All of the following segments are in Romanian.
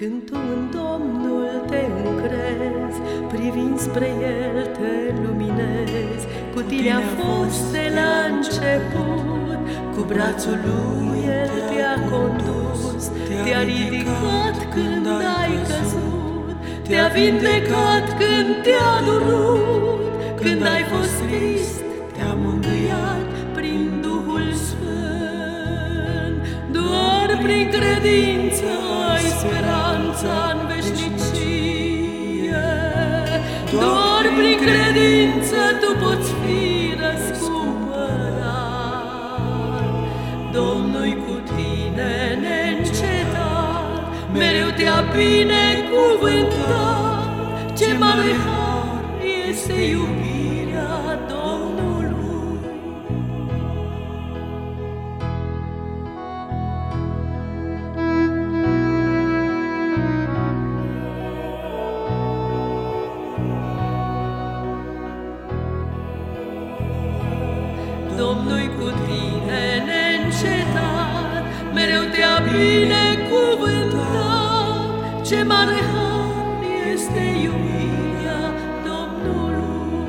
Când tu în Domnul te încrezi, privind spre El te luminezi, cu tine a fost de la început, cu brațul lui El te-a condus, te-a ridicat când ai căzut, te-a vindecat când te-a prin credință ai sperat speranța în veșnicie. Doar prin credință tu poți fi răscumpărat. Domnul cu tine neîncetat, mereu te-a binecuvântat. Ce mare har este iubirea Domnul cu tine neîncetat, mereu te-a binecuvântat. Ce mare har este iubirea Domnului,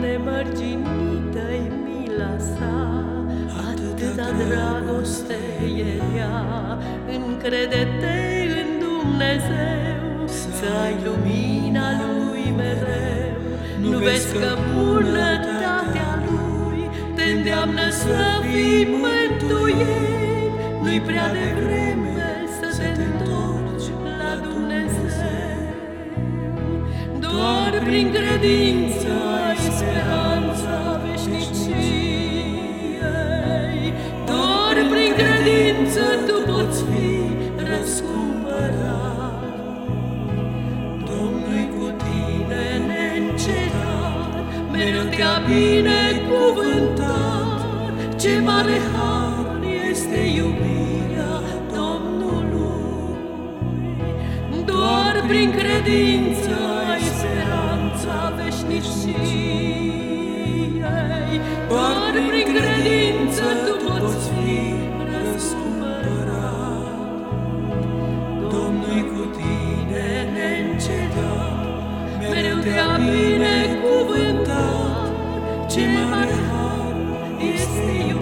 nemărginită-i mila sa, atâta dragoste e ea. Încrede-te în Dumnezeu, să ai lumina Lui mereu. Nu vezi că bunătatea îndeamnă să fii mântuit, Nu-i prea devreme să te întorci la Dumnezeu. Doar prin credință ai speranța mereu te-a binecuvântat, ce mare har este iubirea Domnului. Doar prin credință ai speranța veșniciei. Doar prin credință tu poți fi răscumpărat. Domnul cu tine neîncetat, mereu te-a binecuvântat. Ce mare har este iubirea